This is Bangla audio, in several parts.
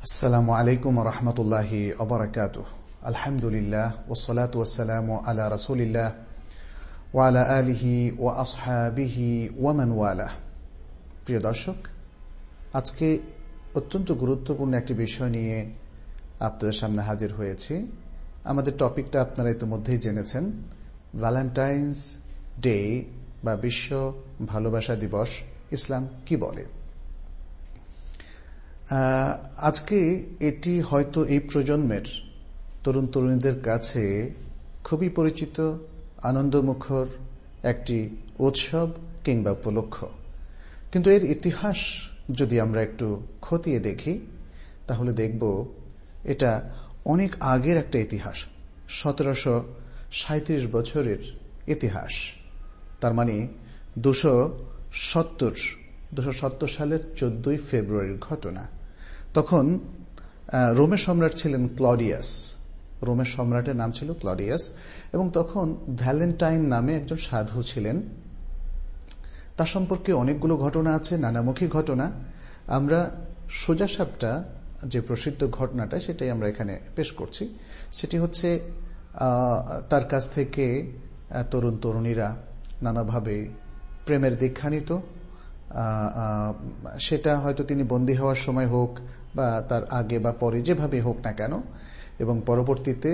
আসসালামু আলাইকুম রহমতুল্লাহি অবরাকাত আলহামদুলিল্লাহ ওসলাত ওসালাম আলা রসুলিল্লাহ ওয়ালা আলিহি ও আসহাবিহি ওয়ামান ওয়ালা প্রিয় দর্শক, আজকে অত্যন্ত গুরুত্বপূর্ণ একটি বিষয় নিয়ে আপনাদের সামনে হাজির হয়েছি। আমাদের টপিকটা আপনারা ইতিমধ্যেই জেনেছেন। ভ্যালেন্টাইন্স ডে বা বিশ্ব ভালোবাসা দিবস, ইসলাম কি বলে? আজকে এটি হয়তো এই প্রজন্মের তরুণ তরুণীদের কাছে খুবই পরিচিত, আনন্দমুখর একটি উৎসব কিংবা উপলক্ষ। কিন্তু এর ইতিহাস যদি আমরা একটু খতিয়ে দেখি, তাহলে দেখব এটা অনেক আগের একটা ইতিহাস, সতেরোশো সাঁত্রিশ বছরের ইতিহাস। তার মানে দুশো সত্তর দুশো সত্তর সালের চোদ্দই ফেব্রুয়ারির ঘটনা। তখন রোমের সম্রাট ছিলেন ক্লডিয়াস। রোমের সম্রাটের নাম ছিল ক্লডিয়াস এবং তখন ভ্যালেন্টাইন নামে একজন সাধু ছিলেন। তার সম্পর্কে অনেকগুলো ঘটনা আছে, নানামুখী ঘটনা। আমরা সোজা সোজাসাপটা যে প্রসিদ্ধ ঘটনাটা, সেটাই আমরা এখানে পেশ করছি। সেটি হচ্ছে তার কাছ থেকে তরুণ তরুণীরা নানাভাবে প্রেমের দীক্ষা নিত। সেটা হয়তো তিনি বন্দী হওয়ার সময় হোক বা তার আগে বা পরে যেভাবে হোক না কেন, এবং পরবর্তীতে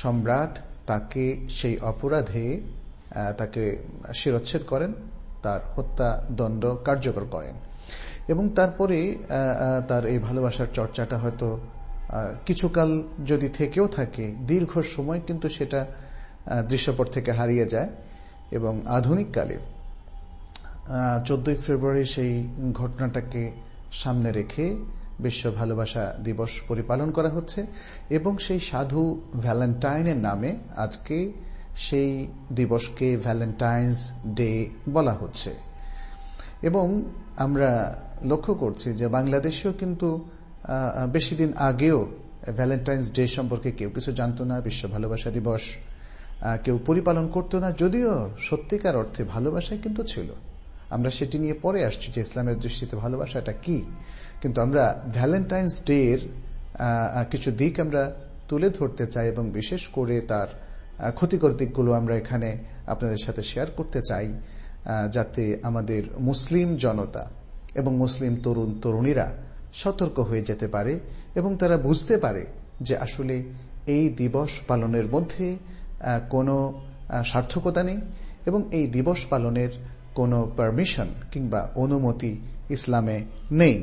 সম্রাট তাকে সেই অপরাধে তাকে শিরচ্ছেদ করেন, তার হত্যা দণ্ড কার্যকর করেন। এবং তারপরে তার এই ভালোবাসার চর্চাটা হয়তো কিছুকাল যদি থেকেও থাকে, দীর্ঘ সময় কিন্তু সেটা দৃশ্যপট থেকে হারিয়ে যায়, এবং আধুনিককালে চোদ্দই ফেব্রুয়ারি সেই ঘটনাটাকে সামনে রেখে বিশ্ব ভালোবাসা দিবস পরিপালন করা হচ্ছে এবং সেই সাধু ভ্যালেন্টাইনের নামে আজকে সেই দিবসকে ভ্যালেন্টাইন্স ডে বলা হচ্ছে। এবং আমরা লক্ষ্য করছি যে বাংলাদেশেও কিন্তু বেশি দিন আগেও ভ্যালেন্টাইন্স ডে সম্পর্কে কেউ কিছু জানতো না, বিশ্ব ভালোবাসা দিবস কেউ পরিপালন করতো না, যদিও সত্যিকার অর্থে ভালোবাসাই কিন্তু ছিল। আমরা সেটি নিয়ে পরে আসছি যে ইসলামের দৃষ্টিতে ভালোবাসাটা কি। কিন্তু আমরা ভ্যালেন্টাইন্স ডে এর কিছু দিক আমরা তুলে ধরতে চাই এবং বিশেষ করে তার ক্ষতিকর দিকগুলো আমরা এখানে আপনাদের সাথে শেয়ার করতে চাই যাতে আমাদের মুসলিম জনতা এবং মুসলিম তরুণ তরুণীরা সতর্ক হয়ে যেতে পারে এবং তারা বুঝতে পারে যে আসলে এই দিবস পালনের মধ্যে কোনো সার্থকতা নেই এবং এই দিবস পালনের কোনো পারমিশন কিংবা অনুমতি ইসলামে নেই।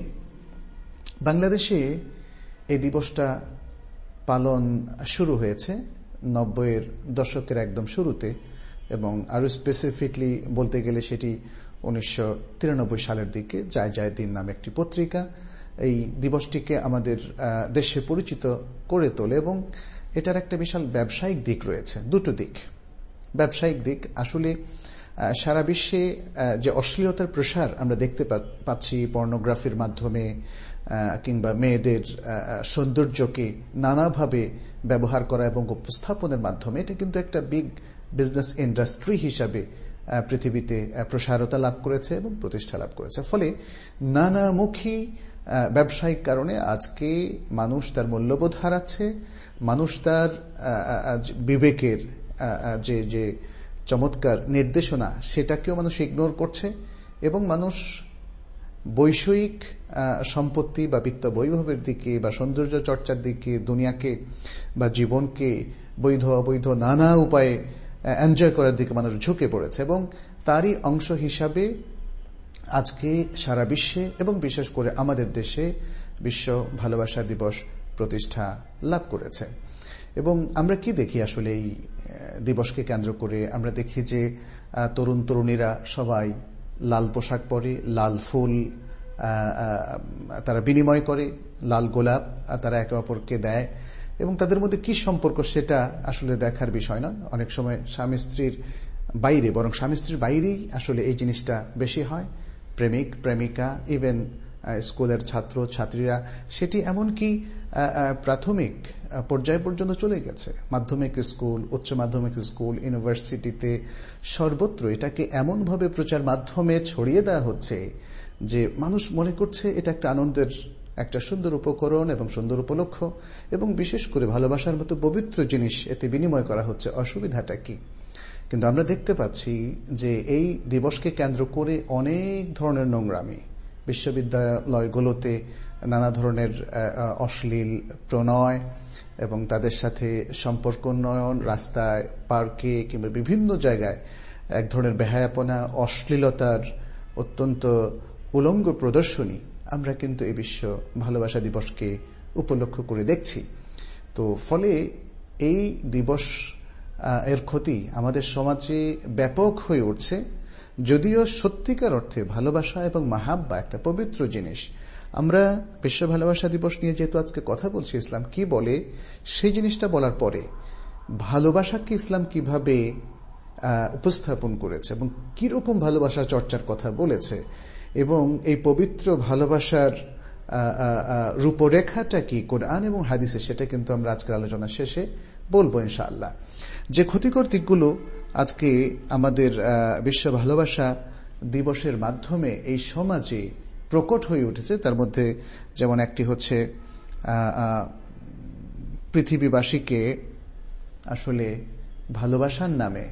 বাংলাদেশে এই দিবসটা পালন শুরু হয়েছে নব্বইয়ের দশকের একদম শুরুতে এবং আরও স্পেসিফিকলি বলতে গেলে সেটি উনিশশো তিরানব্বই সালের দিকে যায় যায় দিন নামে একটি পত্রিকা। এই দিবসটিকে আমাদের দেশে পরিচিত করে তোলে এবং এটার একটা বিশাল ব্যবসায়িক দিক রয়েছে। দুটো দিক। ব্যবসায়িক দিক আসলে সারা বিশ্বে যে অশ্লীলতার প্রসার আমরা দেখতে পাচ্ছি পর্নোগ্রাফির মাধ্যমে কিংবা মেয়েদের সৌন্দর্যকে নানাভাবে ব্যবহার করা এবং উপস্থাপনের মাধ্যমে, এটা কিন্তু একটা বিগ বিজনেস ইন্ডাস্ট্রি হিসাবে পৃথিবীতে প্রসারতা লাভ করেছে এবং প্রতিষ্ঠা লাভ করেছে। ফলে নানামুখী ব্যবসায়িক কারণে আজকে মানুষ তার মূল্যবোধ হারাচ্ছে, মানুষ তার বিবেকের যে যে চমৎকার নির্দেশনা সেটাকেও মানুষ ইগনোর করছে এবং মানুষ বৈষয়িক সম্পত্তি বা বিত্ত বৈভবের দিকে বা সৌন্দর্য চর্চার দিকে, দুনিয়াকে বা জীবনকে বৈধ, অবৈধ নানা উপায়ে এনজয় করার দিকে মানুষ ঝুঁকে পড়েছে এবং তারই অংশ হিসাবে আজকে সারা বিশ্বে এবং বিশেষ করে আমাদের দেশে বিশ্ব ভালোবাসা দিবস প্রতিষ্ঠা লাভ করেছে। এবং আমরা কি দেখি আসলে এই দিবসকে কেন্দ্র করে? আমরা দেখি যে তরুণ তরুণীরা সবাই লাল পোশাক পরে, লাল ফুল তারা বিনিময় করে, লাল গোলাপ তারা একে অপরকে দেয়। এবং তাদের মধ্যে কি সম্পর্ক সেটা আসলে দেখার বিষয় না অনেক সময় স্বামী স্ত্রীর বাইরে, বরং স্বামী স্ত্রীর বাইরেই আসলে এই জিনিসটা বেশি হয়। প্রেমিক, প্রেমিকা ইভেন স্কুলের ছাত্র, ছাত্রীরা, সেটি এমনকি প্রাথমিক পর্যায় পর্যন্ত চলে গেছে। মাধ্যমিক স্কুল, উচ্চ মাধ্যমিক স্কুল, ইউনিভার্সিটিতে সর্বত্র এটাকে এমনভাবে প্রচার মাধ্যমে ছড়িয়ে দেওয়া হচ্ছে যে মানুষ মনে করছে এটা একটা আনন্দের একটা সুন্দর উপকরণ এবং সুন্দর উপলক্ষ এবং বিশেষ করে ভালোবাসার মতো পবিত্র জিনিস এতে বিনিময় করা হচ্ছে। অসুবিধাটা কি? কিন্তু আমরা দেখতে পাচ্ছি যে এই দিবসকে কেন্দ্র করে অনেক ধরনের নোংরামি। বিশ্ববিদ্যালয়গুলোতে নানা ধরনের অশ্লীল প্রণয় এবং তাদের সাথে সম্পর্ক উন্নয়ন, রাস্তায়, পার্কে কিংবা বিভিন্ন জায়গায় এক ধরনের বেহায়াপনা, অশ্লীলতার অত্যন্ত উলঙ্গ প্রদর্শনী আমরা কিন্তু এই বিশ্ব ভালোবাসা দিবসকে উপলক্ষ করে দেখছি। তো ফলে এই দিবস এর ক্ষতি আমাদের সমাজে ব্যাপক হয়ে উঠছে। যদিও সত্যিকার অর্থে ভালোবাসা এবং মাহাব্বা একটা পবিত্র জিনিস আমরা বিশ্ব ভালোবাসা দিবস নিয়ে যেহেতু আজকে কথা বলছি, ইসলাম কি বলে, সেই জিনিসটা বলার পরে ভালোবাসাকে ইসলাম কীভাবে উপস্থাপন করেছে এবং কীরকম ভালোবাসা চর্চার কথা বলেছে এবং এই পবিত্র ভালোবাসার রূপরেখাটা কি কোরআন এবং হাদিসে সেটা কিন্তু আমরা আজকের আলোচনা শেষে বলব ইনশাআল্লাহ। যে ক্ষতিকর দিকগুলো আজকে আমাদের বিশ্ব ভালোবাসা দিবসের মাধ্যমে এই সমাজে প্রকট হয়ে উঠেছে। তার মধ্যে যেমন একটি হচ্ছে পৃথিবীবাসীকে আসলে ভালোবাসার নামে,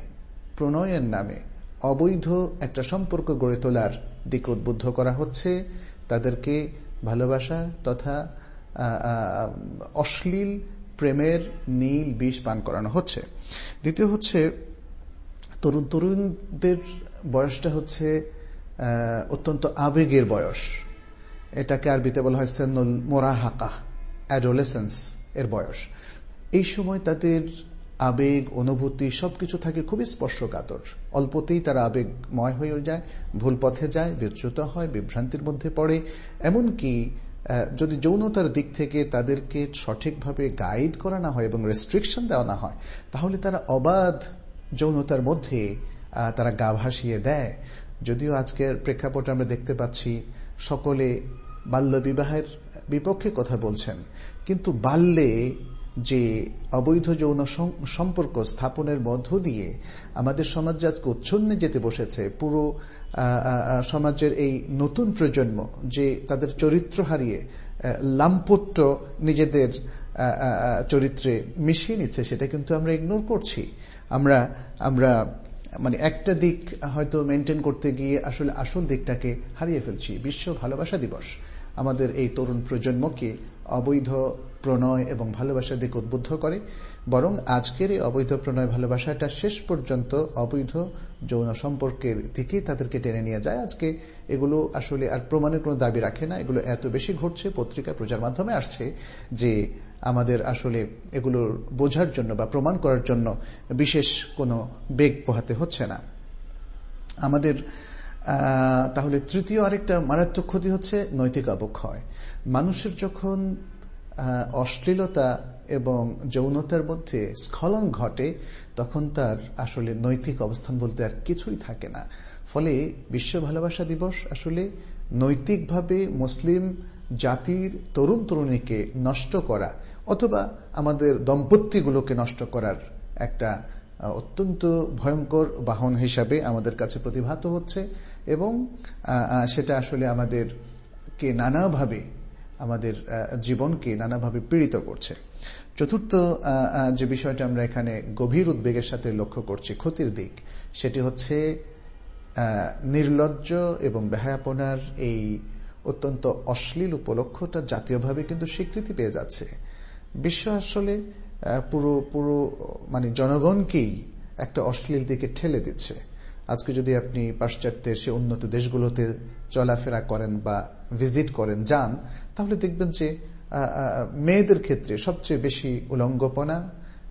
প্রণয়ের নামে অবৈধ একটা সম্পর্ক গড়ে তোলার দিকে উদ্বুদ্ধ করা হচ্ছে। তাদেরকে ভালোবাসা তথা অশ্লীল প্রেমের নীল বিষ পান করানো হচ্ছে। দ্বিতীয় হচ্ছে তরুণ তরুণদের বয়সটা হচ্ছে অত্যন্ত আবেগের বয়স। এটাকে আরবিতে বলা হয় সেনুল মোরাহাকা, অ্যাডোলেসেন্স এর বয়স। এই সময় তাদের আবেগ, অনুভূতি সবকিছু থাকে খুবই স্পর্শকাতর। অল্পতেই তারা আবেগময় হয়ে যায়, ভুল পথে যায়, বিচ্যুত হয়, বিভ্রান্তির মধ্যে পড়ে। এমনকি যদি যৌনতার দিক থেকে তাদেরকে সঠিকভাবে গাইড করা না হয় এবং রেস্ট্রিকশন দেওয়া না হয়, তাহলে তারা অবাধ যৌনতার মধ্যে তারা গা ভাসিয়ে দেয়। যদিও আজকের প্রেক্ষাপটে আমরা দেখতে পাচ্ছি সকলে বাল্য বিবাহের বিপক্ষে কথা বলছেন, কিন্তু বাল্যে যে অবৈধ যৌন সম্পর্ক স্থাপনের মধ্য দিয়ে আমাদের সমাজ আজকে উচ্ছন্নে যেতে বসেছে, পুরো সমাজের এই নতুন প্রজন্ম যে তাদের চরিত্র হারিয়ে লাম্পট্য নিজেদের চরিত্রে মিশিয়ে নিচ্ছে, সেটা কিন্তু আমরা ইগনোর করছি। আমরা আমরা মানে একটা দিক হয়তো মেনটেন করতে গিয়ে আসলে আসল দিকটাকে হারিয়ে ফেলছি। বিশ্ব ভালোবাসা দিবস। আমাদের এই তরুণ প্রজন্মকে অবৈধ প্রণয় এবং ভালোবাসার দিকে উদ্বুদ্ধ করে, বরং আজকের এই অবৈধ প্রণয় ভালোবাসাটা শেষ পর্যন্ত অবৈধ যৌন সম্পর্কের দিকেই তাদেরকে টেনে নিয়ে যায়। আজকে এগুলো আসলে আর প্রমাণের কোনো দাবি রাখে না। এগুলো এত বেশি ঘটছে, পত্রিকা প্রচার মাধ্যমে আসছে যে আমাদের আসলে এগুলো বোঝার জন্য বা প্রমাণ করার জন্য বিশেষ কোনো বেগ পোহাতে হচ্ছে না। আমাদের তাহলে তৃতীয় আরেকটা মারাত্মক ক্ষতি হচ্ছে নৈতিক অবক্ষয় মানুষের যখন অশ্লীলতা এবং যৌনতার মধ্যে স্খলন ঘটে, তখন তার আসলে নৈতিক অবস্থান বলতে আর কিছুই থাকে না। ফলে বিশ্ব ভালোবাসা দিবস আসলে নৈতিকভাবে মুসলিম জাতির তরুণ তরুণীকে নষ্ট করা অথবা আমাদের দম্পতিগুলোকে নষ্ট করার একটা অত্যন্ত ভয়ঙ্কর বাহন হিসাবে আমাদের কাছে প্রতিভাত হচ্ছে। এবং সেটা আসলে আমাদেরকে নানাভাবে, আমাদের জীবনকে নানাভাবে পীড়িত করছে। চতুর্থ যে বিষয়টা আমরা এখানে গভীর উদ্বেগের সাথে লক্ষ্য করছি, ক্ষতির দিক, সেটি হচ্ছে নির্লজ্জ এবং বেহায়াপনার এই অত্যন্ত অশ্লীল উপলক্ষটা জাতীয়ভাবে কিন্তু স্বীকৃতি পেয়ে যাচ্ছে। বিশ্ব আসলে পুরো পুরো মানে জনগণকেই একটা অশ্লীল দিকে ঠেলে দিচ্ছে। আজকে যদি আপনি পাশ্চাত্যের সে উন্নত দেশগুলোতে চলাফেরা করেন বা ভিজিট করেন, যান, তাহলে দেখবেন যে মেয়েদের ক্ষেত্রে সবচেয়ে বেশি উলঙ্গপনা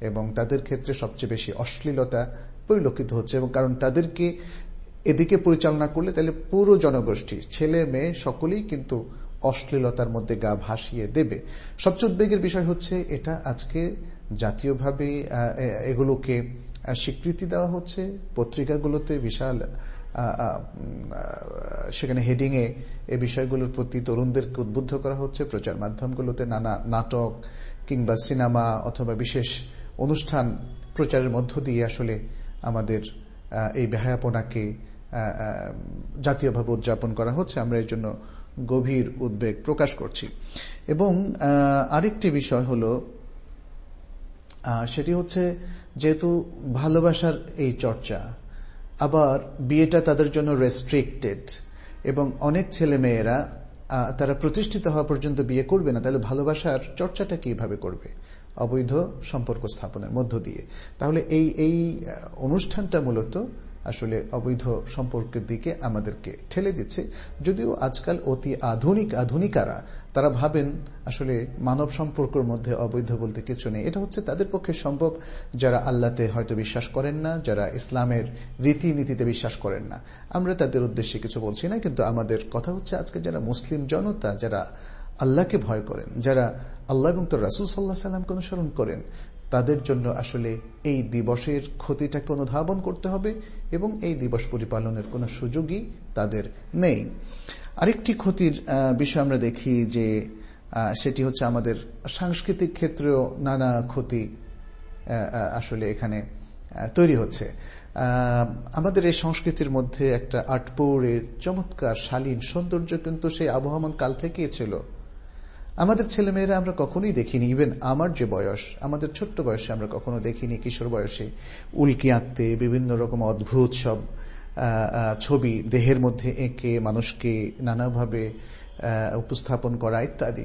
এবং তাদের ক্ষেত্রে সবচেয়ে বেশি অশ্লীলতা পরিলক্ষিত হচ্ছে এবং কারণ তাদেরকে এদিকে পরিচালনা করলে তাহলে পুরো জনগোষ্ঠী, ছেলে, মেয়ে সকলেই কিন্তু অশ্লীলতার মধ্যে গা ভাসিয়ে দেবে। সবচেয়ে উদ্বেগের বিষয় হচ্ছে এটা আজকে জাতীয়ভাবে এগুলোকে স্বীকৃতি দেওয়া হচ্ছে। পত্রিকাগুলোতে বিশাল সেখানে হেডিংয়ে এ বিষয়গুলোর প্রতি তরুণদেরকে উদ্বুদ্ধ করা হচ্ছে। প্রচার মাধ্যমগুলোতে নানা নাটক কিংবা সিনেমা অথবা বিশেষ অনুষ্ঠান প্রচারের মধ্য দিয়ে আসলে আমাদের এই বেহায়াপনাকে জাতীয়ভাবে উদযাপন করা হচ্ছে। আমরা এর জন্য গভীর উদ্বেগ প্রকাশ করছি। এবং আরেকটি বিষয় হল সেটি হচ্ছে যেহেতু ভালোবাসার এই চর্চা, আবার বিয়েটা তাদের জন্য রেস্ট্রিক্টেড এবং অনেক ছেলে মেয়েরা তারা প্রতিষ্ঠিত হওয়া পর্যন্ত বিয়ে করবে না, তাহলে ভালোবাসার চর্চাটা কীভাবে করবে? অবৈধ সম্পর্ক স্থাপনের মধ্য দিয়ে। তাহলে এই এই অনুষ্ঠানটা মূলত আসলে অবৈধ সম্পর্কের দিকে আমাদেরকে ঠেলে দিচ্ছে। যদিও আজকাল অতি আধুনিক আধুনিকারা, তারা ভাবেন আসলে মানব সম্পর্কের মধ্যে অবৈধ বলতে কিছু নেই। এটা হচ্ছে তাদের পক্ষে সম্ভব যারা আল্লাহতে হয়তো বিশ্বাস করেন না, যারা ইসলামের রীতিনীতিতে বিশ্বাস করেন না। আমরা তাদের উদ্দেশ্যে কিছু বলছি না, কিন্তু আমাদের কথা হচ্ছে আজকে যারা মুসলিম জনতা, যারা আল্লাহকে ভয় করেন, যারা আল্লাহ এবং তোর রাসুল সাল্লাহ সাল্লামকে অনুসরণ করেন তাদের জন্য আসলে এই দিবসের ক্ষতিটাকে অনুধাবন করতে হবে এবং এই দিবস পরিপালনের কোনো সুযোগই তাদের নেই। আরেকটি ক্ষতির বিষয় আমরা দেখি যে সেটি হচ্ছে আমাদের সাংস্কৃতিক ক্ষেত্রেও নানা ক্ষতি আসলে এখানে তৈরি হচ্ছে। আমাদের এই সংস্কৃতির মধ্যে একটা আটপৌরে চমৎকার শালীন সৌন্দর্য কিন্তু সেই আবহমান কাল থেকেই ছিল। আমাদের ছেলেমেয়েরা আমরা কখনোই দেখিনি। ইভেন আমার যে বয়স, আমাদের ছোট্ট বয়সে আমরা কখনো দেখিনি কিশোর বয়সে। উল্কি আঁকতে, বিভিন্ন রকম অদ্ভুত সব ছবি দেহের মধ্যে এঁকে মানুষকে নানাভাবে উপস্থাপন করা ইত্যাদি।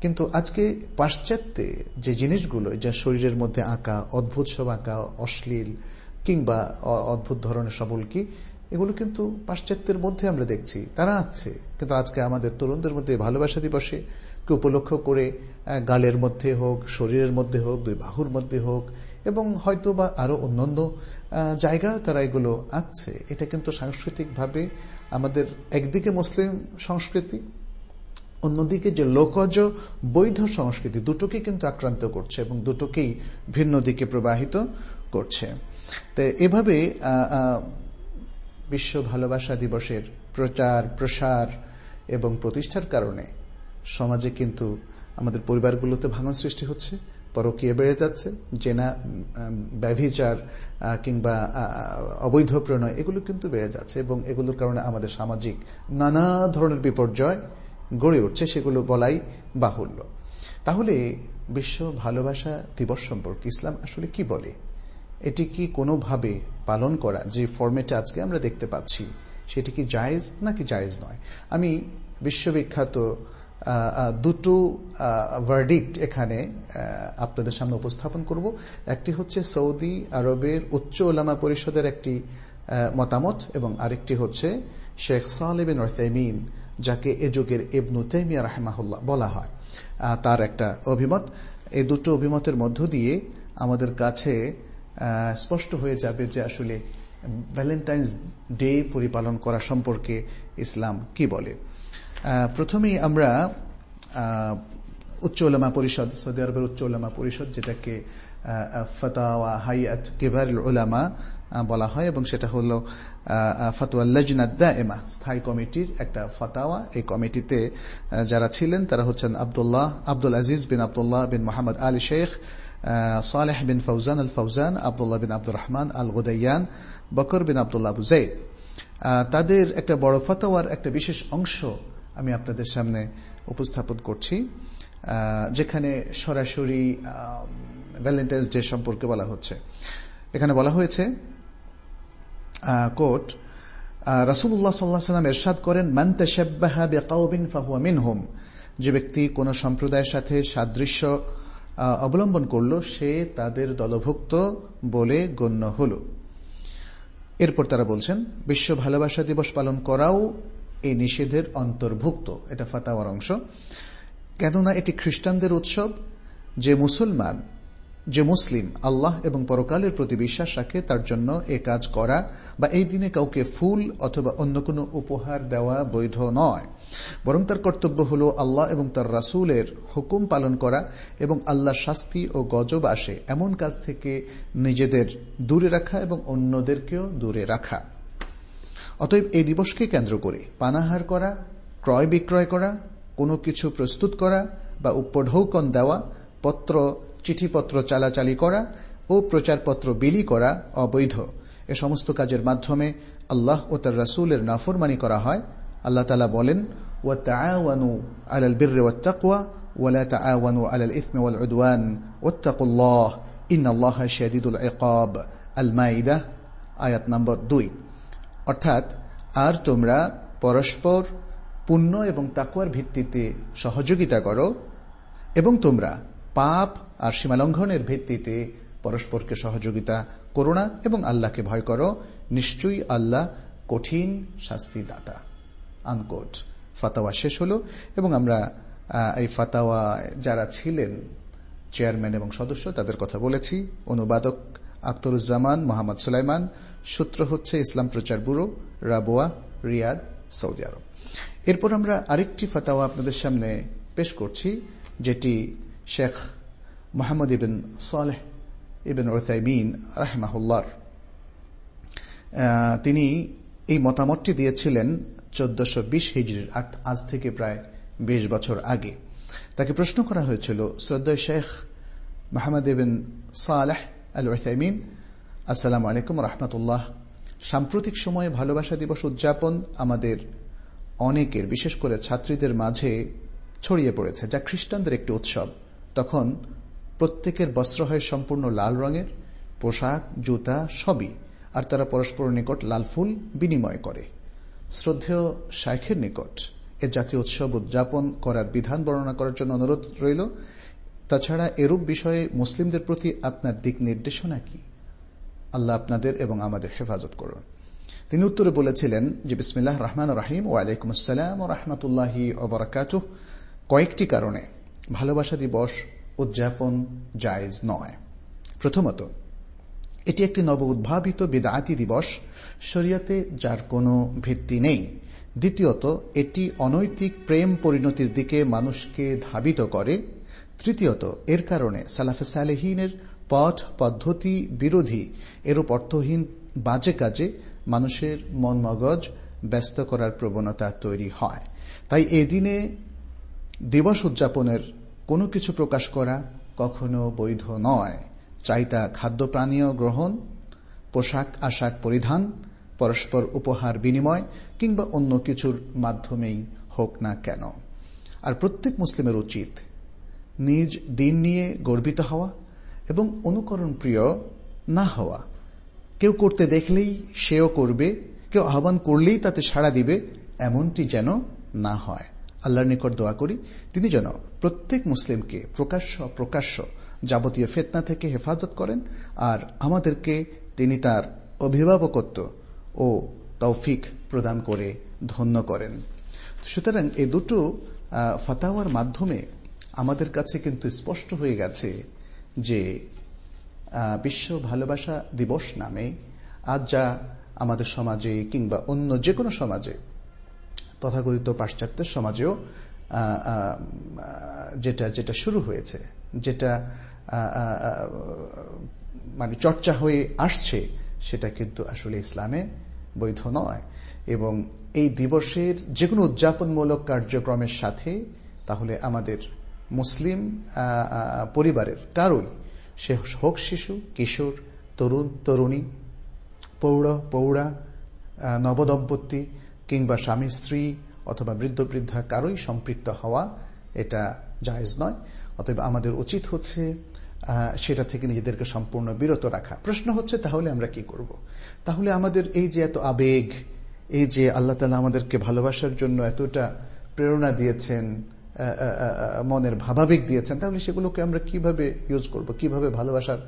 কিন্তু আজকে পাশ্চাত্যে যে জিনিসগুলো, যা শরীরের মধ্যে আঁকা, অদ্ভুত সব আঁকা, অশ্লীল কিংবা অদ্ভুত ধরনের সবল কি এগুলো কিন্তু পাশ্চাত্যের মধ্যে আমরা দেখছি। তারা আঁকছে। কিন্তু আজকে আমাদের তরুণদের মধ্যে ভালোবাসা দিবসে কে উপলক্ষ করে গালের মধ্যে হোক, শরীরের মধ্যে হোক, দুই বাহুর মধ্যে হোক, এবং হয়তো বা আরও অন্যান্য জায়গায় তারা এগুলো আঁকছে এটা কিন্তু সাংস্কৃতিকভাবে আমাদের একদিকে মুসলিম সংস্কৃতি, অন্যদিকে যে লোকজ বৈধ সংস্কৃতি, দুটোকে কিন্তু আক্রান্ত করছে এবং দুটোকেই ভিন্ন দিকে প্রবাহিত করছে। তো এভাবে বিশ্ব ভালোবাসা দিবসের প্রচার, প্রসার এবং প্রতিষ্ঠার কারণে সমাজে কিন্তু আমাদের পরিবারগুলোতে ভাঙন সৃষ্টি হচ্ছে, পরকীয় বেড়ে যাচ্ছে, জেনা ব্যভিচার কিংবা অবৈধ প্রণয়, এগুলো কিন্তু বেড়ে যাচ্ছে এবং এগুলোর কারণে আমাদের সামাজিক নানা ধরনের বিপর্যয় গড়ে উঠছে, সেগুলো বলাই বাহুল্য। তাহলে বিশ্ব ভালোবাসা দিবস সম্পর্কে ইসলাম আসলে কি বলে? এটি কি কোনোভাবে পালন করা, যে ফর্মেটে আজকে আমরা দেখতে পাচ্ছি, সেটি কি জায়েজ নাকি জায়েজ নয়? আমি বিশ্ববিখ্যাত দুটো ভার্ডিক্ট এখানে আপনাদের সামনে উপস্থাপন করব। একটি হচ্ছে সৌদি আরবের উচ্চ ওলামা পরিষদের একটি মতামত এবং আরেকটি হচ্ছে শেখ সালেবিন রহতাইমিন যাকে এ যুগের এবনু তেমিয়া রাহমাহুল্লাহ বলা হয়। তার একটা অভিমত। এই দুটো অভিমতের মধ্য দিয়ে আমাদের কাছে স্পষ্ট হয়ে যাবে যে আসলে ভ্যালেন্টাইন্স ডে পরিপালন করা সম্পর্কে ইসলাম কি বলে। প্রথমেই আমরা উচ্চ ওলামা পরিষদ, সৌদি আরবের উচ্চ ওলামা পরিষদ যেটাকে ফতাওয়া, হাইয়াত কেবার ওলামা বলা হয় এবং সেটা হল ফতোয়া এমা স্থায়ী কমিটির একটা ফতাওয়া। এই কমিটিতে যারা ছিলেন তারা হচ্ছেন আবদুল্লাহ, আব্দুল আজিজ বিন আবদুল্লাহ বিন মোহাম্মদ আলী শেখ সালেহ বিন ফৌজান আল ফৌজান আবদুল্লাহ বিন আব্দুর রহমান আল গোদাইয়ান বকর বিন আবদুল্লাহ আবু তাদের একটা বড় ফতোয়ার একটা বিশেষ অংশ আমি আপনাদের সামনে উপস্থাপন করছি যেখানে সরাসরি ভ্যালেন্টাইন্স ডে সম্পর্কে বলা হচ্ছে। এখানে বলা হয়েছে কোট রাসুল্লাহ সাল্লাহ সাল্লাম এরশাদ করেন মিনহুম। যে ব্যক্তি কোন সম্প্রদায়ের সাথে সাদৃশ্য অবলম্বন করল, সে তাদের দলভুক্ত বলে গণ্য হল। এরপর তারা বলছেন, বিশ্ব ভালোবাসা দিবস পালন করাও এই নিষেধের অন্তর্ভুক্ত। এটা ফাতাওয়ার অংশ। কেননা এটি খ্রিস্টানদের উৎসব, যে মুসলমান, যে মুসলিম আল্লাহ এবং পরকালের প্রতি বিশ্বাস রাখে, তার জন্য এ কাজ করা বা এই দিনে কাউকে ফুল অথবা অন্য কোনো উপহার দেওয়া বৈধ নয়। বরং তার কর্তব্য হল আল্লাহ এবং তার রাসুলের হুকুম পালন করা এবং আল্লাহ শাস্তি ও গজব আসে এমন কাজ থেকে নিজেদের দূরে রাখা এবং অন্যদেরকেও দূরে রাখা। অতএব এই দিবসকে কেন্দ্র করে পানাহার করা, ক্রয় বিক্রয় করা, কোনো কিছু প্রস্তুত করা বা উপঢৌকন দেওয়া, পত্র, চিঠিপত্র চালাচালি করা ও প্রচারপত্র বিলি করা অবৈধ। এ সমস্ত কাজের মাধ্যমে আল্লাহ ও তার রাসুলের নাফরমানি করা হয়। আল্লাহ তালা বলেন ওয়ানু ওয়াল আল আয়াত নম্বর দুই। অর্থাৎ আর তোমরা পরস্পর, পুণ্য এবং তাকুয়ার ভিত্তিতে সহযোগিতা করো এবং তোমরা পাপ আর সীমালঙ্ঘনের ভিত্তিতে পরস্পরকে সহযোগিতা করো না এবং আল্লাহকে ভয় করো, নিশ্চয়ই আল্লাহ কঠিন শাস্তিদাতা। আনকোট। ফাতাওয়া শেষ হলো এবং আমরা এই ফাতাওয়া যারা ছিলেন চেয়ারম্যান এবং সদস্য তাদের কথা বলেছি। অনুবাদক আখতরুজ্জামান মোহাম্মদ সুলাইমান সূত্র হচ্ছে Islam Prachar bureau, Rabwah, Riyadh, Saudi Arab. এরপর আমরা আরেকটি ফাতাওয়া আপনাদের সামনে পেশ করছি, যেটি শেখ মোহাম্মদ ইবিন সালেহ ইবিন ওসাইবিন রাহমাহুল্লার। তিনি এই মতামতটি দিয়েছিলেন চোদ্দশো বিশ হিজড়ির আজ থেকে প্রায় বিশ বছর আগে। তাকে প্রশ্ন করা হয়েছিল শ্রদ্ধা শেখ মোহাম্মদ ইবিন সালেহ আল ওসাইমিন আসসালামু আলাইকুম রহমতুল্লাহ। সাম্প্রতিক সময়ে ভালোবাসা দিবস উদযাপন আমাদের অনেকের, বিশেষ করে ছাত্রীদের মাঝে ছড়িয়ে পড়েছে, যা খ্রিস্টানদের একটি উৎসব। তখন প্রত্যেকের বস্ত্র হয় সম্পূর্ণ লাল রঙের, পোশাক, জুতা সবই, আর তারা পরস্পর নিকট লাল ফুল বিনিময় করে। শ্রদ্ধেয় শাইখের নিকট এ জাতীয় উৎসব উদযাপন করার বিধান বর্ণনা করার জন্য অনুরোধ রইল। তাছাড়া এরূপ বিষয়ে মুসলিমদের প্রতি আপনার দিক নির্দেশনা কি? আল্লাহ আপনাদের এবং আমাদের হেফাজত করুন। তিনি উত্তরে বলেছিলেন যে, বিসমিল্লাহ রহমান রাহিম ও আলাইকুম আসসালাম ও রহমতুল্লাহি ওবরাকাত কয়েকটি কারণে ভালোবাসা দিবস উদযাপন জায়েজ নয়। প্রথমত, এটি একটি নব উদ্ভাবিত বিদাতি দিবস, শরিয়াতে যার কোনো ভিত্তি নেই। দ্বিতীয়ত, এটি অনৈতিক প্রেম পরিণতির দিকে মানুষকে ধাবিত করে। তৃতীয়ত, এর কারণে সালাফে সালেহিনের পথ, পদ্ধতি, বিরোধী, এরূপ অর্থহীন বাজে কাজে মানুষের মন মগজ ব্যস্ত করার প্রবণতা তৈরি হয়। তাই এদিনে দিবস উদযাপনের কোনো কিছু প্রকাশ করা কখনো বৈধ নয়। চাইতা খাদ্য প্রাণীয় গ্রহণ, পোশাক, আশাক পরিধান, পরস্পর উপহার বিনিময়, কিংবা অন্য কিছুর মাধ্যমেই হোক না কেন। আর প্রত্যেক মুসলিমের উচিত নিজ দিন নিয়ে গর্বিত হওয়া এবং অনুকরণ প্রিয় না হওয়া। কেউ করতে দেখলেই সেও করবে, কেউ আহ্বান করলেই তাতে সাড়া দিবে, এমনটি যেন না হয়। আল্লাহর নিকট দোয়া করি, তিনি যেন প্রত্যেক মুসলিমকে প্রকাশ্য প্রকাশ্য যাবতীয় ফেতনা থেকে হেফাজত করেন, আর আমাদেরকে তিনি তার অভিভাবকত্ব ও তৌফিক প্রদান করে ধন্য করেন। সুতরাং এই দুটো ফতাওয়ার মাধ্যমে আমাদের কাছে কিন্তু স্পষ্ট হয়ে গেছে যে বিশ্ব ভালোবাসা দিবস নামে আজ যা আমাদের সমাজে কিংবা অন্য যে কোনো সমাজে, তথাকথিত পাশ্চাত্যের সমাজেও যেটা যেটা শুরু হয়েছে, যেটা মানে চর্চা হয়ে আসছে, সেটা কিন্তু আসলে ইসলামে বৈধ নয়। এবং এই দিবসের যে কোনো উদযাপনমূলক কার্যক্রমের সাথে তাহলে আমাদের মুসলিম পরিবারের কারোই। সে হোক শিশু, কিশোর, তরুণ, তরুণী পৌঢ় পৌঢ়া নবদম্পতি কিংবা স্বামী, স্ত্রী অথবা বৃদ্ধ, বৃদ্ধা কারোই সম্পৃক্ত হওয়া এটা জায়েজ নয়। অতএব আমাদের উচিত হচ্ছে সেটা থেকে নিজেদেরকে সম্পূর্ণ বিরত রাখা। প্রশ্ন হচ্ছে, তাহলে আমরা কি করব। তাহলে আমাদের এই যে এত আবেগ, এই যে আল্লাহ তালা আমাদেরকে ভালোবাসার জন্য এতটা প্রেরণা দিয়েছেন মনের ভাবাবেগ দিয়েছেন, তাহলে সেগুলোকে আমরা কীভাবে ইউজ করব, কীভাবে ভালোবাসার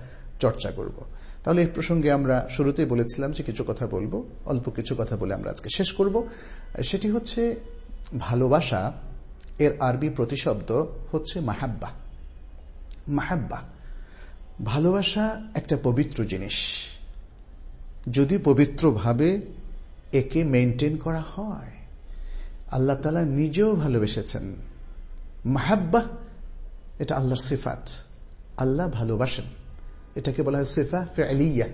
চর্চা করব। তাহলে এই প্রসঙ্গে আমরা শুরুতেই বলেছিলাম যে কিছু কথা বলব, অল্প কিছু কথা বলে আমরা আজকে শেষ করব। সেটি হচ্ছে, ভালোবাসা এর আরবি প্রতিশব্দ হচ্ছে মাহাব্বা। মাহাব্বা, ভালোবাসা একটা পবিত্র জিনিস। যদি পবিত্রভাবে একে মেনটেন করা হয়, আল্লাহ তালা নিজেও ভালোবেসেছেন। মাহাব্বা, এটা আল্লাহর সিফাত। আল্লাহ ভালোবাসেন। এটাকে বলা হয় সিফা ফেলিয়া।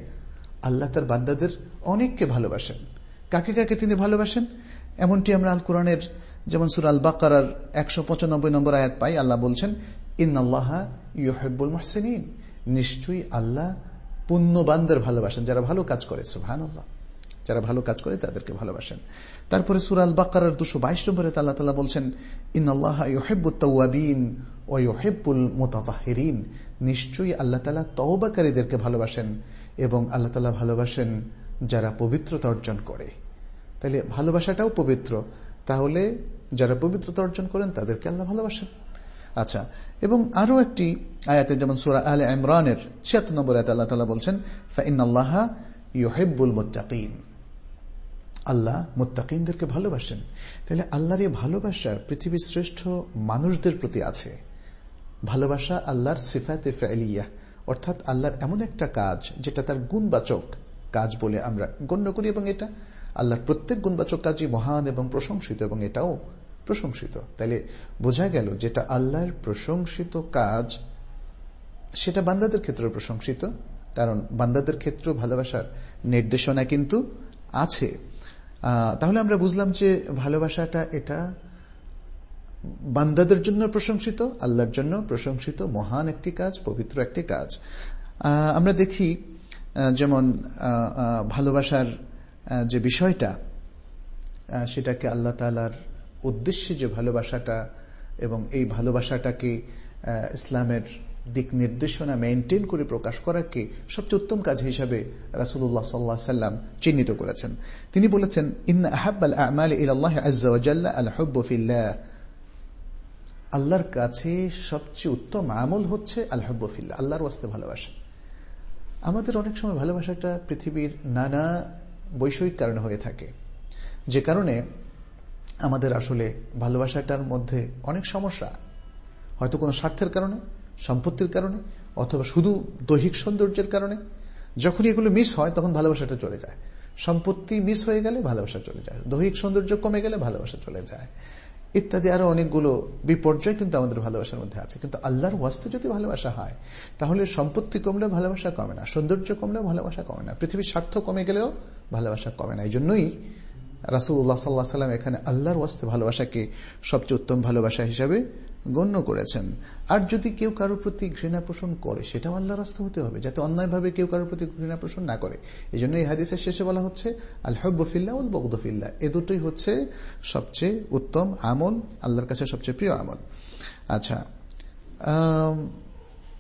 আল্লাহ তার বান্দাদের অনেককে ভালোবাসেন। কাকে কাকে তিনি ভালোবাসেন? এমনটি আমরা আল কোরআনের যেমন সুর আল বাকার একশো পঁচানব্বই নম্বর আয়াত পাই, আল্লাহ বলছেন ইন আল্লাহ ইউহেবুল মাহসিন নিশ্চয়ই আল্লাহ পুণ্যবানদের ভালোবাসেন, যারা ভালো কাজ করে সুহান আল্লাহ যারা ভালো কাজ করে তাদেরকে ভালোবাসেন। তারপরে সুরাল বাকার দুশো বাইশ নম্বরে আল্লাহ তালা বলছেন ইন আল্লাহ ইহেবুত্তাউবিন ও ইহেবুল নিশ্চয়ই আল্লাহ তালা তওবাকারীদেরকে ভালোবাসেন এবং আল্লাহ তালা ভালোবাসেন যারা পবিত্রতা অর্জন করে। তাহলে ভালোবাসাটাও পবিত্র। তাহলে যারা পবিত্রতা অর্জন করেন তাদেরকে আল্লাহ ভালোবাসেন। আচ্ছা এবং আরও একটি আয়াতে যেমন সুরা আল ইমরানের ছিয়াত্তর নম্বর আয়াত আল্লাহ তালা বলছেন ফাইন আল্লাহ ইহেব্বুল মোত্তাকিন। আল্লাহ মোত্তাকিনদেরকে ভালোবাসেন। তাহলে আল্লাহর এই ভালোবাসা পৃথিবীর শ্রেষ্ঠ মানুষদের প্রতি আছে। ভালোবাসা আল্লাহর সিফাতে ফেলিয়া অর্থাৎ আল্লাহর এমন একটা কাজ যেটা তার গুণবাচক কাজ বলে আমরা গণ্য করি এবং এটা আল্লাহর প্রত্যেক গুণবাচক কাজই মহান এবং প্রশংসিত এবং এটাও প্রশংসিত। তাইলে বোঝা গেল যেটা আল্লাহর প্রশংসিত কাজ, সেটা বান্দাদের ক্ষেত্রে প্রশংসিত, কারণ বান্দাদের ক্ষেত্র ভালোবাসার নির্দেশনা কিন্তু আছে। তাহলে আমরা বুঝলাম যে ভালোবাসাটা এটা বান্দাদের জন্য প্রশংসিত, আল্লাহর জন্য প্রশংসিত, মহান একটি কাজ, পবিত্র একটি কাজ। আমরা দেখি যেমন ভালোবাসার যে বিষয়টা সেটাকে আল্লাহ তালার উদ্দেশ্যে যে ভালোবাসাটা এবং এই ভালোবাসাটাকে ইসলামের দিক নির্দেশনা মেনটেন করে প্রকাশ করাকে সবচেয়ে উত্তম কাজ হিসাবে রাসুল্লাহ সাল্লাহ সাল্লাম চিহ্নিত করেছেন। তিনি বলেছেন, ইন্না আহাব্বাল আমাল হুব্বফিল্লাহ আল্লাহর কাছে সবচেয়ে উত্তম আমল হচ্ছে আলহাব্বফিল্লা আল্লাহর ওয়াস্তে ভালোবাসা। আমাদের অনেক সময় ভালোবাসাটা পৃথিবীর নানা বৈষয়িক কারণে হয়ে থাকে। যে কারণে আমাদের আসলে ভালোবাসাটার মধ্যে অনেক সমস্যা। হয়তো কোনো স্বার্থের কারণে সম্পত্তির কারণে, অথবা শুধু দৈহিক সৌন্দর্যের কারণে যখন এগুলো মিস হয়, তখন ভালোবাসাটা চলে যায়। সম্পত্তি মিস হয়ে গেলে ভালোবাসা চলে যায়। দৈহিক সৌন্দর্য কমে গেলে ভালোবাসা চলে যায়। ইত্যাদি আরও অনেকগুলো বিপর্যয় কিন্তু আমাদের ভালোবাসার মধ্যে আছে। কিন্তু আল্লাহর ওয়াস্তে যদি ভালোবাসা হয়, তাহলে সম্পত্তি কমলে ভালোবাসা কমে না, সৌন্দর্য কমলেও ভালোবাসা কমে না। পৃথিবীর স্বার্থ কমে গেলেও ভালোবাসা কমে না। এই জন্যই রাসুল্লাহ সাল্লাহ সাল্লাম এখানে আল্লাহর ওয়াস্তে ভালোবাসাকে সবচেয়ে উত্তম ভালোবাসা হিসাবে গণ্য করেছেন। আর যদি কেউ কারোর প্রতি ঘৃণা পোষণ করে, সেটাও আল্লাহর রাস্তা হতে হবে, যাতে অন্যায়ভাবে কেউ কারোর প্রতি ঘৃণা পোষণ না করে। এই জন্য এই হাদিসের শেষে বলা হচ্ছে, আল হব্বফিল্লা উল বগদফিল্লা এ দুটোই হচ্ছে সবচেয়ে উত্তম আমল, আল্লাহর কাছে সবচেয়ে প্রিয় আমল। আচ্ছা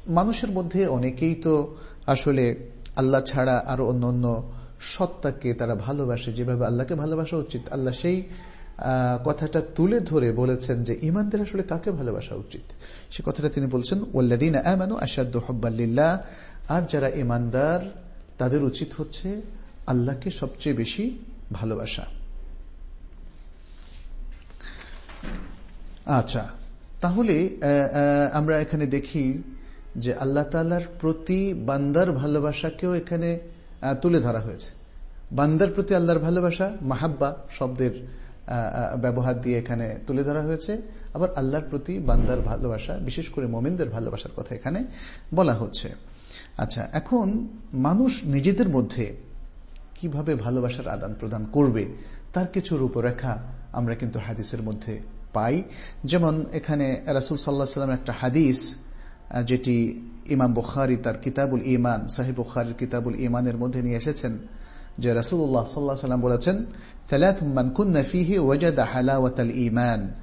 মানুষের মধ্যে অনেকেই তো আসলে আল্লাহ ছাড়া আরও অন্য অন্য সত্তাকে তারা ভালোবাসে, যেভাবে আল্লাহকে ভালোবাসা উচিত। আল্লাহ সেই কথাটা তুলে ধরে বলেছেন যে ইমানদের আসলে কাকে ভালোবাসা উচিত? সে কথাটা তিনি বলছেন ওল্লাদিন আমানু আসাদ্দ হব্বাল্লিল্লাহ আর যারা ইমানদার তাদের উচিত হচ্ছে আল্লাহকে সবচেয়ে বেশি ভালোবাসা। আচ্ছা তাহলে আমরা এখানে দেখি যে আল্লাহ তালার প্রতি বান্দার ভালোবাসাকেও এখানে তুলে ধরা হয়েছে। বান্দার প্রতি আল্লাহর ভালোবাসা, মাহাব্বা, শব্দের ব্যবহার দিয়ে এখানে তুলে ধরা হয়েছে। আবার আল্লাহর প্রতি বান্দার ভালোবাসা, বিশেষ করে মোমিনদের ভালোবাসার কথা এখানে বলা হচ্ছে। আচ্ছা এখন মানুষ নিজেদের মধ্যে কীভাবে ভালোবাসার আদান প্রদান করবে, তার কিছু রূপরেখা আমরা কিন্তু হাদিসের মধ্যে পাই। যেমন এখানে রাসুল সাল্লাহ সাল্লাম একটা হাদিস যেটি ইমাম বুখারি তার কিতাবুল ইমান সাহেব বুখারির কিতাবুল ইমানের মধ্যে নিয়ে এসেছেন। যে রাসুল্লাহ সাল্লাহ সাল্লাম বলেছেন ইমান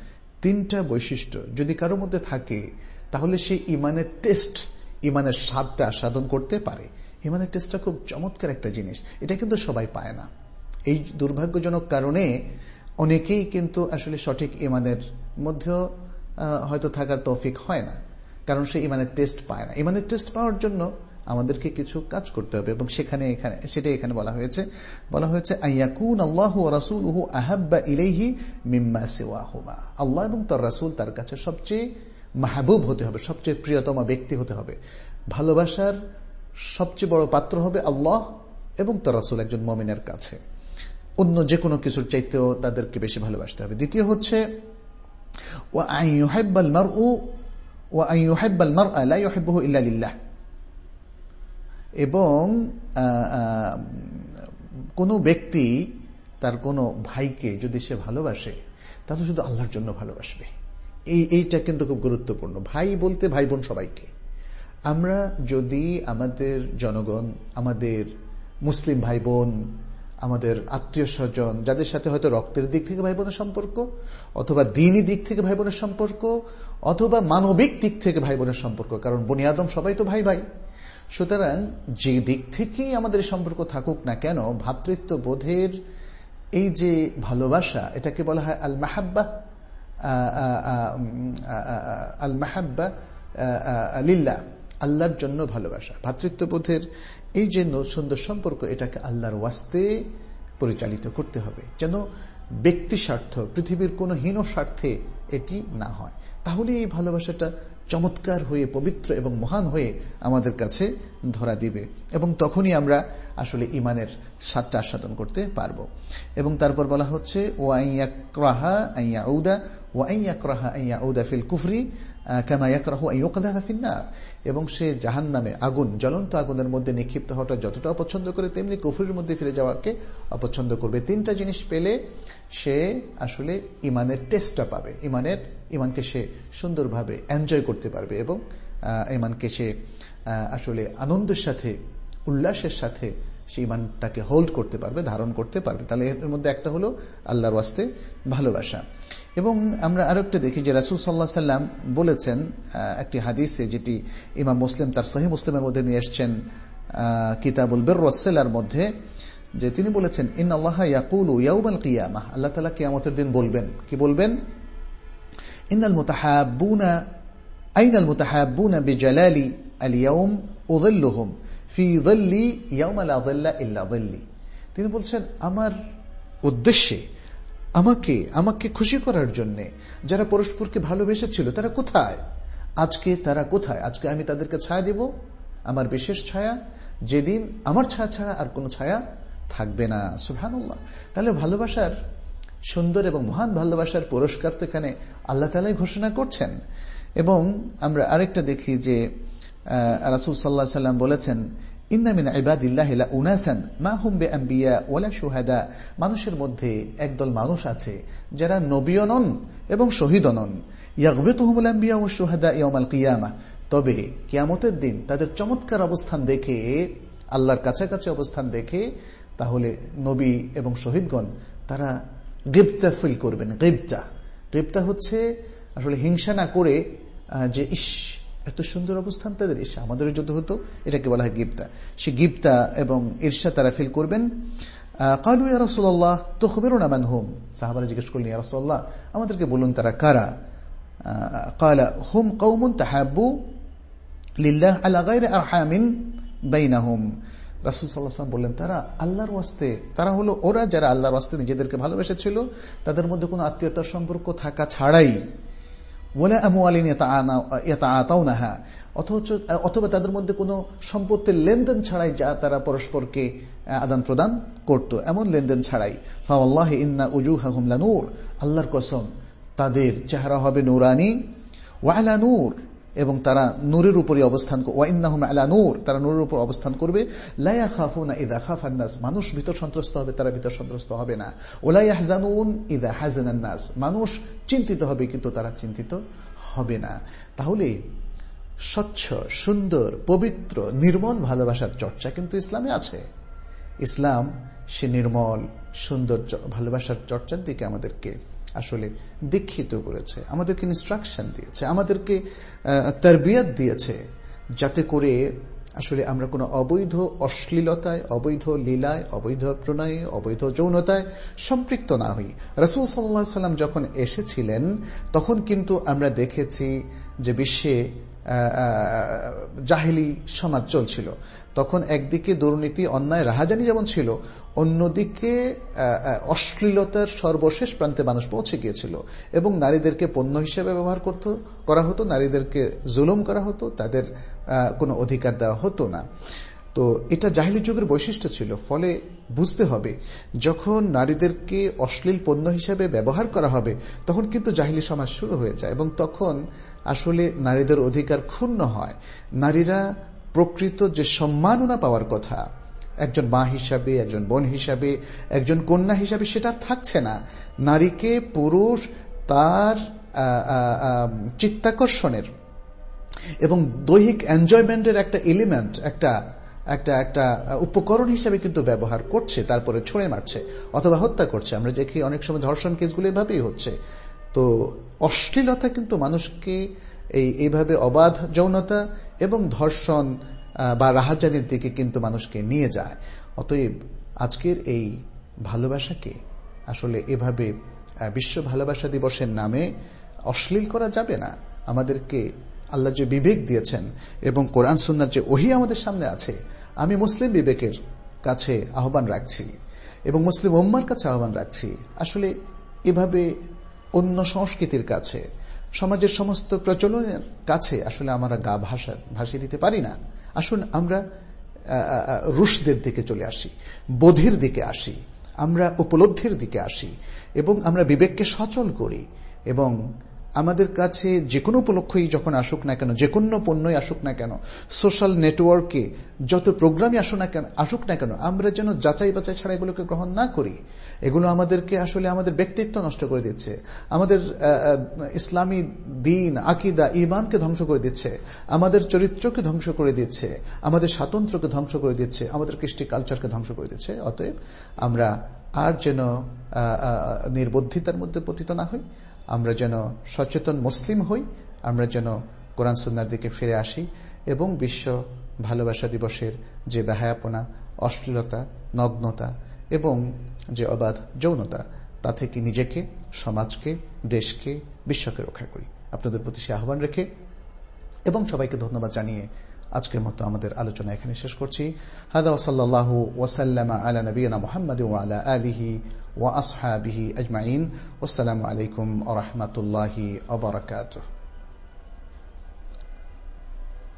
তিনটা বৈশিষ্ট্য। যদি কারও মধ্যে থাকে, তাহলে সে ইমানের টেস্ট ইমানের স্বাদটা সাধন করতে পারে। ইমানের টেস্টটা খুব চমৎকার একটা জিনিস। এটা কিন্তু সবাই পায় না। এই দুর্ভাগ্যজনক কারণে অনেকেই কিন্তু আসলে সঠিক ইমানের মধ্যেও হয়তো থাকার তৌফিক হয় না। কারণ সে ইমানের টেস্ট পায় না। ইমানের টেস্ট পাওয়ার জন্য আমাদেরকে কিছু কাজ করতে হবে এবং সেখানে এখানে, সেটাই এখানে বলা হয়েছে। বলা হয়েছে আল্লাহ মিম্মা আল্লাহ এবং তার রাসুল তার কাছে সবচেয়ে মাহবুব হতে হবে, সবচেয়ে প্রিয়তম ব্যক্তি হতে হবে। ভালোবাসার সবচেয়ে বড় পাত্র হবে আল্লাহ এবং তার রাসুল একজন মমিনের কাছে। অন্য যে কোনো কিছুর চাইতেও তাদেরকে বেশি ভালোবাসতে হবে। দ্বিতীয় হচ্ছে ও আই ইউহাব্বাল মার ও ও আই ইউহাব্বাল মার আলা ইউহাব্বহু ইল্লা এবং কোনো ব্যক্তি তার কোনো ভাইকে যদি সে ভালোবাসে, তাহলে শুধু আল্লাহর জন্য ভালোবাসবে। এই, এইটা কিন্তু খুব গুরুত্বপূর্ণ। ভাই বলতে ভাই বোন সবাইকে। আমরা যদি আমাদের জনগণ, আমাদের মুসলিম ভাই বোন আমাদের আত্মীয় স্বজন যাদের সাথে হয়তো রক্তের দিক থেকে ভাই বোনের সম্পর্ক, অথবা দিনই দিক থেকে ভাই বোনের সম্পর্ক, অথবা মানবিক দিক থেকে ভাই বোনের সম্পর্ক, কারণ বনিয়াদম সবাই তো ভাই ভাই সুতরাং যে দিক থেকেই আমাদের সম্পর্ক থাকুক না কেন ভ্রাতৃত্ব বোধের এই যে ভালোবাসা, এটাকে বলা হয় আল মাহাব্বা আল মাহাব্বা লিল্লা, আল্লাহর জন্য ভালোবাসা। ভ্রাতৃত্ববোধের এই যে সুন্দর সম্পর্ক, এটাকে আল্লাহর ওয়াস্তে পরিচালিত করতে হবে, যেন ব্যক্তি স্বার্থ, পৃথিবীর কোনো হীন স্বার্থে এটি না হয়। তাহলে এই ভালোবাসাটা চমৎকার হয়ে, পবিত্র এবং মহান হয়ে আমাদের কাছে ধরা দিবে। এবং তখনই আমরা আসলে ইমানের স্বাদটা আস্বাদন করতে পারব। এবং তারপর বলা হচ্ছে ও আইয়া ক্রাহা আইয়া ঔদা ও আইয়া ক্রাহা আইয়া ঔদা ফিল কুফরি এবং সে জাহান নামে আগুন, জ্বলন্ত আগুনের মধ্যে নিক্ষিপ্ত হওয়াটা যতটা অপছন্দ করে, তেমনি কুফরির মধ্যে ফিরে যাওয়াকে অপছন্দ করবে। তিনটা জিনিস পেলে সে আসলে ইমানের টেস্টটা পাবে। ইমানের ইমানকে সে সুন্দরভাবে এনজয় করতে পারবে এবং ইমানকে সে আসলে আনন্দের সাথে, উল্লাসের সাথে সে ইমানটাকে হোল্ড করতে পারবে, ধারণ করতে পারবে। তাহলে এর মধ্যে একটা হলো আল্লাহর ওয়াস্তে ভালোবাসা। এবং আমরা আরও একটা দেখি যে রাসুল সাল্লাহ সাল্লাম বলেছেন একটি হাদিসে যেটি ইমাম মুসলিম তার সহি মুসলিমের মধ্যে নিয়ে এসছেন কিতাবুল বের রসেলার মধ্যে, যে তিনি বলেছেন ইন আল্লাহ ইয়াকুল ইয়াউমাল কিয়ামা আল্লাহ তালা কিয়ামতের দিন বলবেন। কি বলবেন? ইনাল মুতাহাবুনা আইনাল মুতাহাবুনা আল ইয়াউম উযিল্লুহুম। তিনি বলছেন, আমার উদ্দেশ্যে আমাকে আমাকে খুশি করার জন্য যারা পরস্পরকে ভালোবেসেছিল, তারা কোথায়? আজকে তারা কোথায়? আজকে আমি তাদেরকে ছায়া দেব, আমার বিশেষ ছায়া। যেদিন আমার ছায়া ছাড়া আর কোনো ছায়া থাকবে না। সুহানুল্লাহ তাহলে ভালোবাসার, সুন্দর এবং মহান ভালোবাসার পুরস্কার তো এখানে আল্লাহ তালাই ঘোষণা করছেন। এবং আমরা আরেকটা দেখি যে রাসুল সাল্লাহ সাল্লাম বলেছেন উনাসান আম্বিয়া মানুষের মধ্যে একদল মানুষ আছে যারা নবীয় নন এবং শহীদ নন। ইয়াকবেতুহুমুল আম্বিয়া ও সুহাদা ইয়ামাল কিয়ামা। তবে কিয়ামতের দিন তাদের চমৎকার অবস্থান দেখে, আল্লাহর কাছাকাছি অবস্থান দেখে, তাহলে নবী এবং শহীদগণ তারা গ্রেপ্তা ফিল করবেন গ্রেপ্তা গ্রেপ্তা হচ্ছে আসলে হিংসা না করে যে ইস এত সুন্দর অবস্থান তাদের? ঈর্ষা আমাদের যদি হতো। এটাকে বলা হয় গিপ্তা সে গিপ্তা এবং ঈর্ষা তারা ফিল করবেন। কালু তো না জিজ্ঞেস করলেন আমাদেরকে বলুন তারা কারা? বললেন, তারা আল্লাহর তারা হলো ওরা যারা আল্লাহর ওয়াস্তে নিজেদেরকে ভালোবেসেছিল, তাদের মধ্যে কোনো আত্মীয়তার সম্পর্ক থাকা ছাড়াই অথচ অথবা তাদের মধ্যে কোনো সম্পত্তির লেনদেন ছাড়াই যা তারা পরস্পরকে আদান প্রদান করত, এমন লেনদেন ছাড়াই। ফাওয়াল্লাহ ইন্না উজু হুমলা নূর আল্লাহর কসম, তাদের চেহারা হবে নূরানি। ওয়ালা নূর এবং তারা নূরের উপরে অবস্থান ওয়াইন্নাহুম আলা নূর, তারা নূরের উপর অবস্থান করবে। লায়া খাফুনা ইদা খাফান্নাস মানুষ ভিতর সন্ত্রস্ত হবে, তারা ভিতর সন্ত্রস্ত হবে না। ওলাই হাজানুন ইদা হাজানান্নাস মানুষ চিন্তিত হবে কিন্তু তারা চিন্তিত হবে না। তাহলে স্বচ্ছ, সুন্দর, পবিত্র, নির্মল ভালোবাসার চর্চা কিন্তু ইসলামে আছে। ইসলাম সে নির্মল, সুন্দর ভালোবাসার চর্চার দিকে আমাদেরকে আসলে দীক্ষিত করেছে, আমাদেরকে ইনস্ট্রাকশন দিয়েছে, আমাদেরকে তরবিয়ত দিয়েছে, যাতে করে আসলে আমরা কোনো অবৈধ অশ্লীলতায়, অবৈধ লীলায়, অবৈধ প্রণয়ে, অবৈধ যৌনতায় সম্পৃক্ত না হই। রসুল সাল্লা সাল্লাম যখন এসেছিলেন, তখন কিন্তু আমরা দেখেছি যে বিশ্বে জাহিলি সমাজ চলছিল। তখন একদিকে দুর্নীতি, অন্যায়, রাহাজানি যেমন ছিল, অন্যদিকে অশ্লীলতার সর্বশেষ প্রান্তে মানুষ পৌঁছে গিয়েছিল এবং নারীদেরকে পণ্য হিসেবে ব্যবহার করত, করা হতো, নারীদেরকে জুলুম করা হতো, তাদের কোনো অধিকার দেওয়া হতো না। তো এটা জাহিলি যুগের বৈশিষ্ট্য ছিল, ফলে বুঝতে হবে, যখন নারীদেরকে অশ্লীল পণ্য হিসেবে ব্যবহার করা হবে, তখন কিন্তু জাহিলি সমাজ শুরু হয়ে যায় এবং তখন আসলে নারীদের অধিকার ক্ষুণ্ণ হয়। নারীরা প্রকৃত যে সম্মাননা পাওয়ার কথা, একজন মা হিসাবে, একজন বোন হিসাবে, একজন কন্যা হিসাবে সেটা থাকছে না। নারীকে পুরুষ তার চিত্তাকর্ষণের এবং দৈহিক এনজয়মেন্টের একটা এলিমেন্ট একটা একটা একটা উপকরণ হিসেবে কিন্তু ব্যবহার করছে, তারপরে ছড়ে মারছে অথবা হত্যা করছে। আমরা দেখি অনেক সময় ধর্ষণ কেসগুলো এভাবেই হচ্ছে। তো অশ্লীলতা কিন্তু মানুষকে এই, এইভাবে অবাধ যৌনতা এবং ধর্ষণ বা রাহাজানির দিকে কিন্তু মানুষকে নিয়ে যায়। অতএব আজকের এই ভালোবাসাকে আসলে এভাবে বিশ্ব ভালোবাসা দিবসের নামে অশ্লীল করা যাবে না। আমাদেরকে আল্লাহ যে বিবেক দিয়েছেন এবং কোরআন সুন্নার যে ওহি আমাদের সামনে আছে, আমি মুসলিম বিবেকের কাছে আহ্বান রাখছি এবং মুসলিম উম্মার কাছে আহ্বান রাখছি। আসলে এভাবে অন্য সংস্কৃতির কাছে। সমাজের সমস্ত প্রচলনের কাছে আসলে আমরা গা ভাষা ভাসিয়ে দিতে পারি না। আসুন আমরা রুশদের দিকে চলে আসি, বোধের দিকে আসি, আমরা উপলব্ধির দিকে আসি, এবং আমরা বিবেককে সচল করি, এবং আমাদের কাছে যে কোনো উপলক্ষই যখন আসুক না কেন, যে কোনো পণ্যই আসুক না কেন সোশ্যাল নেটওয়ার্কে যত প্রোগ্রামই আসুক না কেন, আসুক না কেন, আমরা যেন যাচাই বাছাই ছাড়া এগুলোকে গ্রহণ না করি, এগুলো আমাদেরকে আসলে আমাদের ব্যক্তিত্ব নষ্ট করে দিচ্ছে, আমাদের ইসলামী দিন, আকিদা ইমানকে ধ্বংস করে দিচ্ছে, আমাদের চরিত্রকে ধ্বংস করে দিচ্ছে, আমাদের স্বাতন্ত্র্যকে ধ্বংস করে দিচ্ছে, আমাদের কৃষ্টি কালচারকে ধ্বংস করে দিচ্ছে, অতএব আমরা আর যেন নির্বুদ্ধিতার মধ্যে পতিত না হই আমরা যেন সচেতন মুসলিম হই, আমরা যেন কোরআন সুন্নার দিকে ফিরে আসি এবং বিশ্ব ভালোবাসা দিবসের যে বেহায়াপনা অশ্লীলতা, নগ্নতা এবং যে অবাধ যৌনতা, তা থেকে নিজেকে, সমাজকে, দেশকে, বিশ্বকে রক্ষা করি। আপনাদের প্রতি সে আহ্বান রেখে এবং সবাইকে ধন্যবাদ জানিয়ে আজকের মতো আমাদের আলোচনা এখানে শেষ করছি। হাদা ওসাল্লাহ ওয়াসাল্লাম আলা নবীনা মোহাম্মদ ওয়ালা আলিহি ওয়া আসহাবিহি আজমাইন। আসসালামু আলাইকুম আ রহমতুল্লাহি আবরকাতুহ